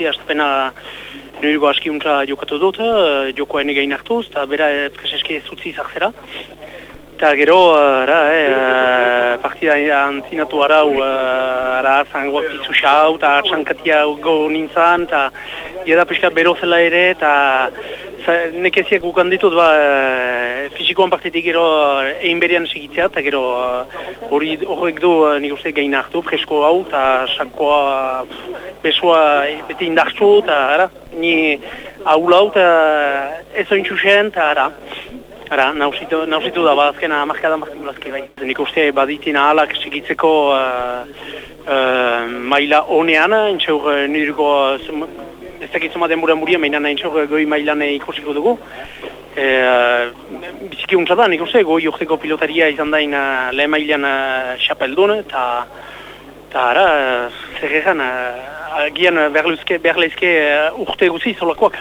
urte astapena nirgo aski untra jokatu dut, uh, joko ene gain hartuz, eta bera preseske zutzi zartzera. Eta gero, ara, eh, partida antzinatu arau, ara, zango pizzu xau, eta txankatia go nintzen, eta gira pixka bero zela ere, eta nekeziak gukan ditut, ba, fizikoan partetik gero egin berian segitzea, eta gero hori horrek du nik uste gain hartu, presko hau, eta sakoa besoa beti indartzu, eta ara, ni hau lau, eta ez ointxu zen, eta ara. Ara, nausitu, nausitu da, bazkena, markada markada bai. Nik uste baditin ahalak segitzeko uh, uh, maila honean, entxaur uh, ez dakitzuma denbora muria, mainan entxaur goi mailan ikusiko dugu. E, uh, biziki untsa da, nik uste, goi urteko pilotaria izan dain uh, lehen mailan uh, xapeldun, eta eta ara, uh, zer egan, uh, agian berlezke uh, urte guzi zolakoak.